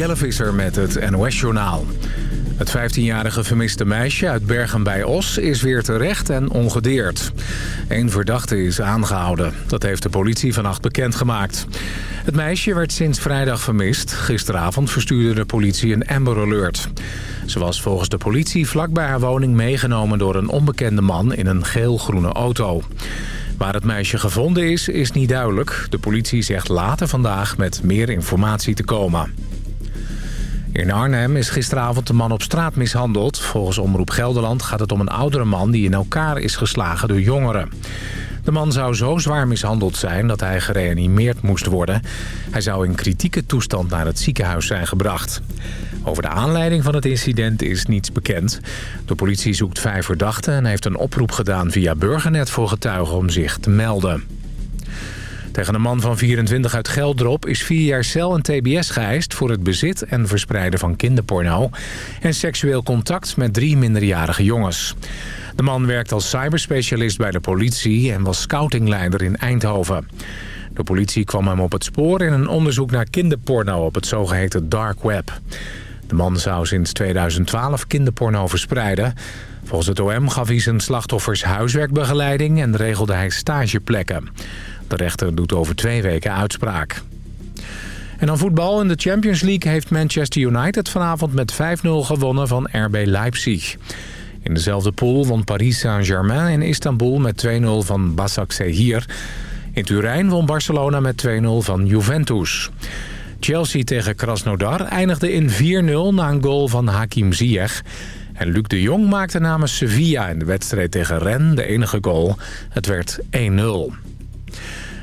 Jelle Visser met het NOS-journaal. Het 15-jarige vermiste meisje uit Bergen bij Os is weer terecht en ongedeerd. Eén verdachte is aangehouden. Dat heeft de politie vannacht bekendgemaakt. Het meisje werd sinds vrijdag vermist. Gisteravond verstuurde de politie een Amber Alert. Ze was volgens de politie vlakbij haar woning meegenomen door een onbekende man in een geel-groene auto. Waar het meisje gevonden is, is niet duidelijk. De politie zegt later vandaag met meer informatie te komen. In Arnhem is gisteravond een man op straat mishandeld. Volgens Omroep Gelderland gaat het om een oudere man die in elkaar is geslagen door jongeren. De man zou zo zwaar mishandeld zijn dat hij gereanimeerd moest worden. Hij zou in kritieke toestand naar het ziekenhuis zijn gebracht. Over de aanleiding van het incident is niets bekend. De politie zoekt vijf verdachten en heeft een oproep gedaan via Burgernet voor getuigen om zich te melden. Tegen een man van 24 uit Geldrop is vier jaar cel en tbs geëist... voor het bezit en verspreiden van kinderporno... en seksueel contact met drie minderjarige jongens. De man werkt als cyberspecialist bij de politie... en was scoutingleider in Eindhoven. De politie kwam hem op het spoor in een onderzoek naar kinderporno... op het zogeheten dark web. De man zou sinds 2012 kinderporno verspreiden... Volgens het OM gaf hij zijn slachtoffers huiswerkbegeleiding en regelde hij stageplekken. De rechter doet over twee weken uitspraak. En dan voetbal. In de Champions League heeft Manchester United vanavond met 5-0 gewonnen van RB Leipzig. In dezelfde pool won Paris Saint-Germain in Istanbul met 2-0 van Basaksehir. In Turijn won Barcelona met 2-0 van Juventus. Chelsea tegen Krasnodar eindigde in 4-0 na een goal van Hakim Ziyech. En Luc de Jong maakte namens Sevilla in de wedstrijd tegen Rennes de enige goal. Het werd 1-0.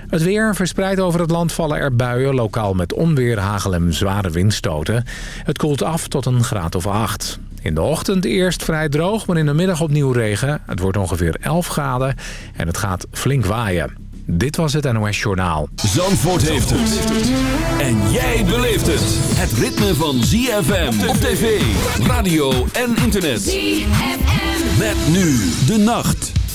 Het weer verspreid over het land vallen er buien, lokaal met onweer, hagel en zware windstoten. Het koelt af tot een graad of 8. In de ochtend eerst vrij droog, maar in de middag opnieuw regen. Het wordt ongeveer 11 graden en het gaat flink waaien. Dit was het NOS Journaal. Zandvoort heeft het. En jij beleeft het. Het ritme van ZFM op tv, radio en internet. ZFM. Met nu de nacht.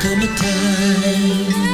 come a time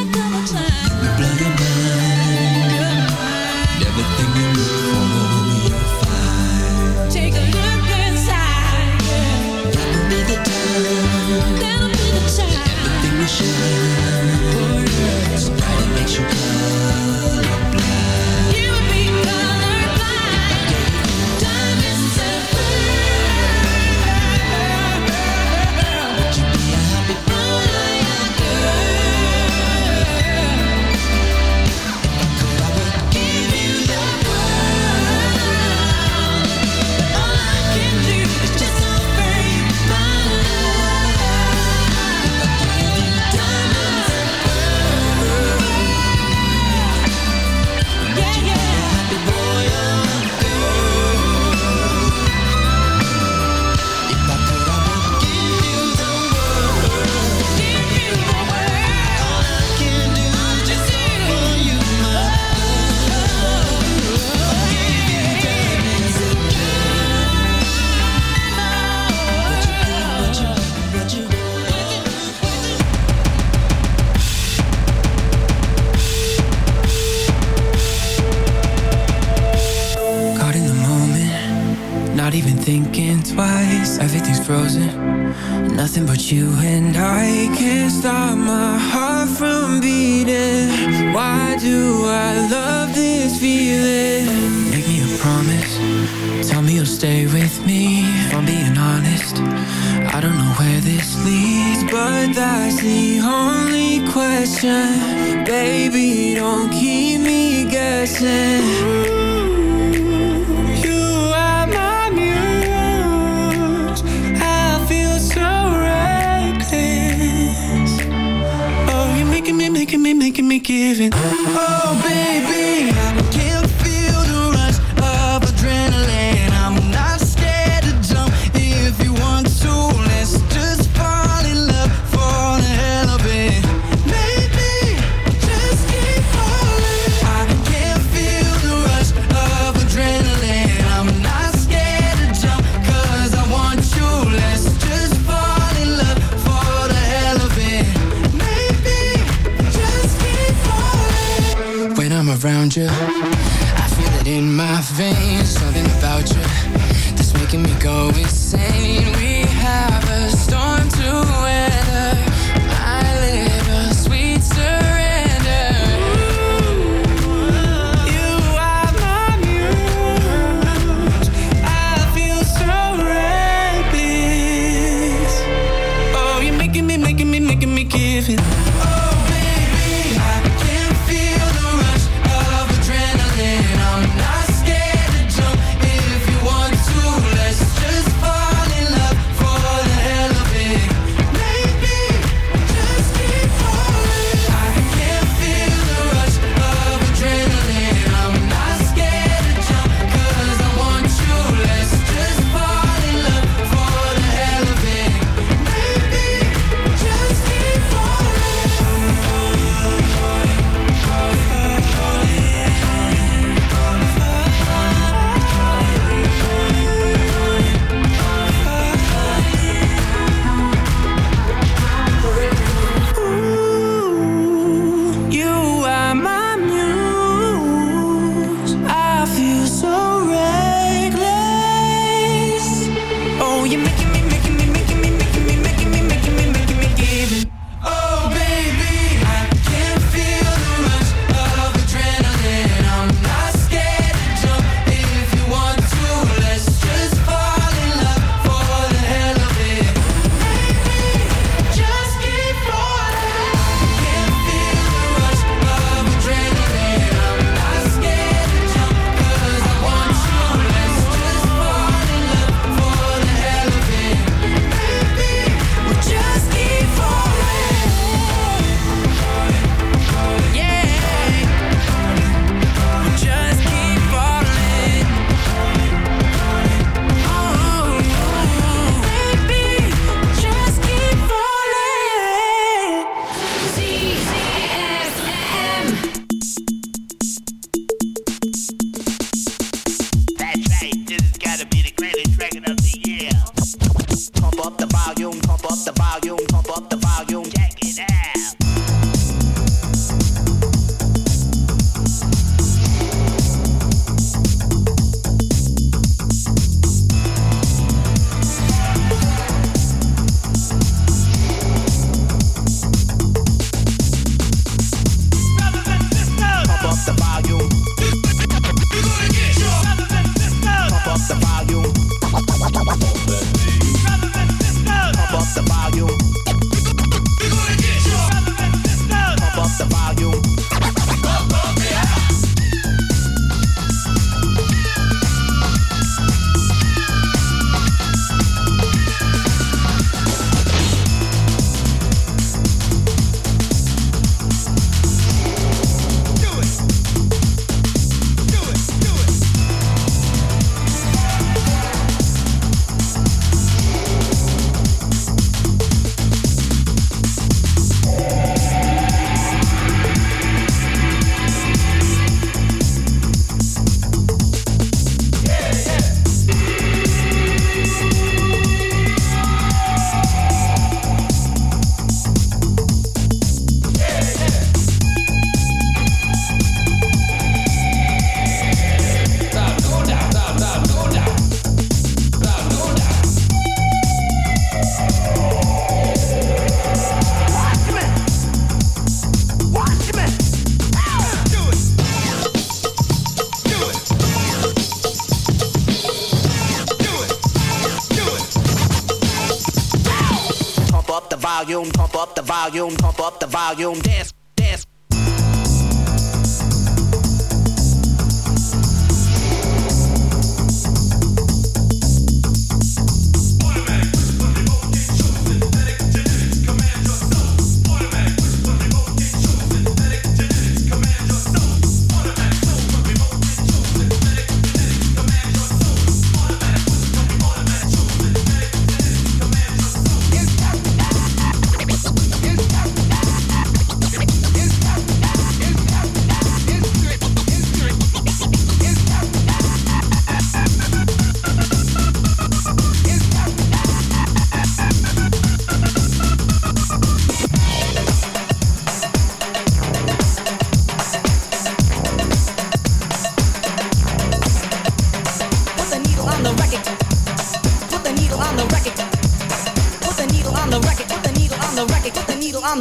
volume, dance.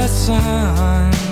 the sun.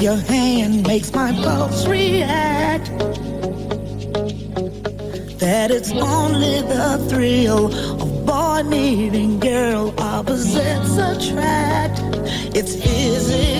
your hand makes my pulse react. That it's only the thrill of boy meeting girl, opposites attract. It's easy.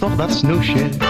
Toch dat snoesje.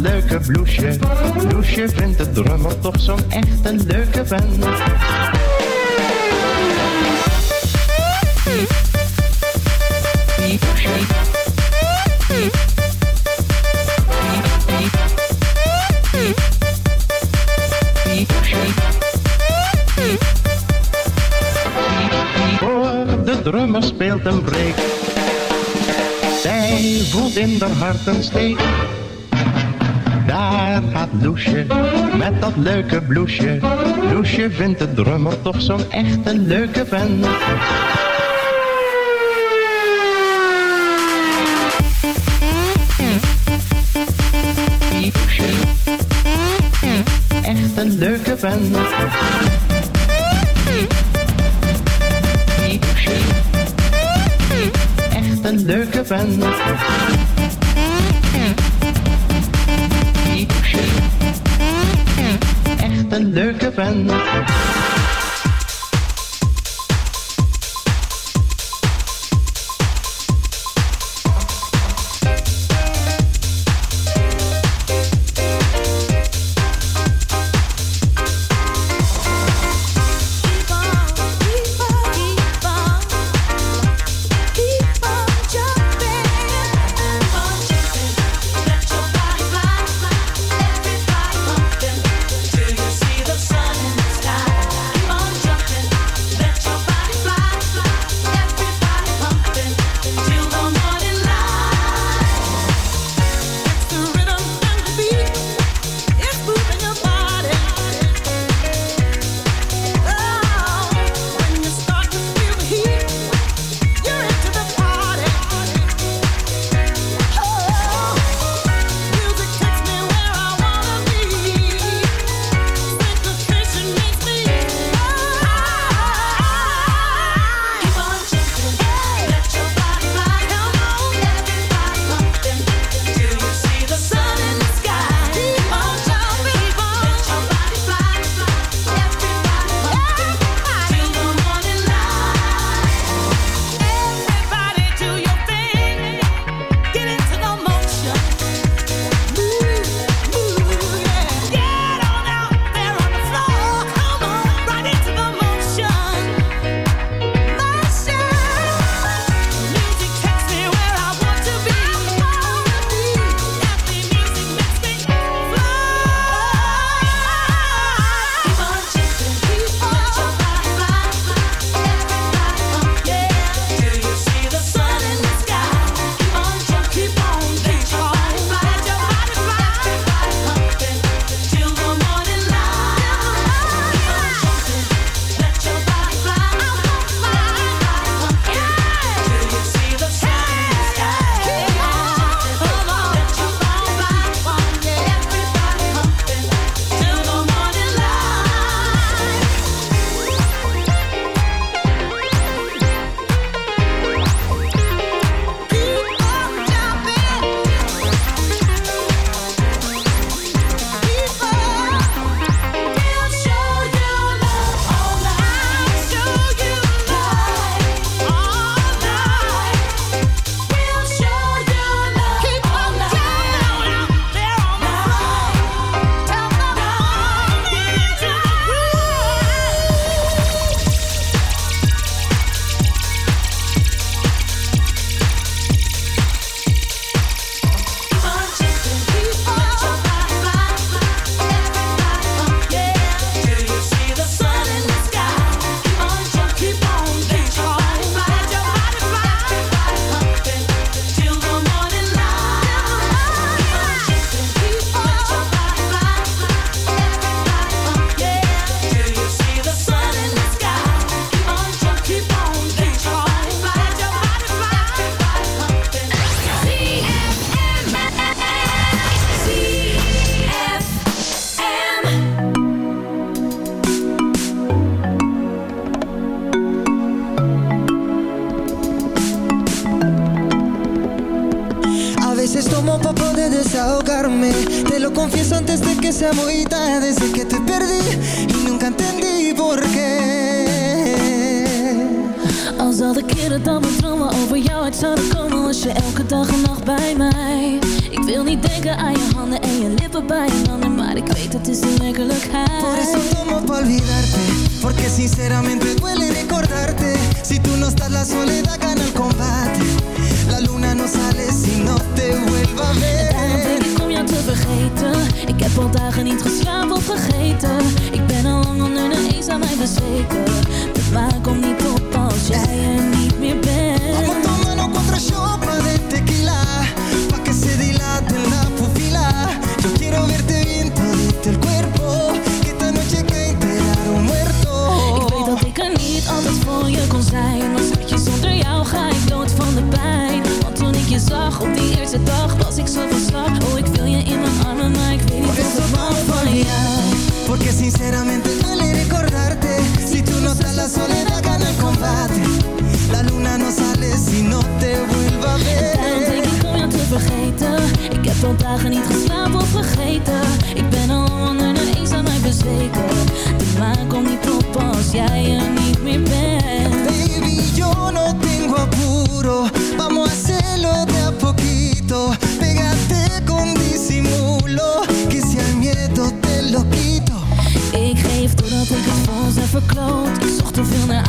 Leuke bloesje. Loesje vindt de drummer toch zo'n echte leuke band. Hoor, de drummer speelt een break. Zij voelt in haar hart een steek. Daar gaat Loesje met dat leuke bloesje. Loesje vindt de drummer toch zo'n echte leuke vent. Echt een leuke vent. Echt een leuke vent. Een leuke vent.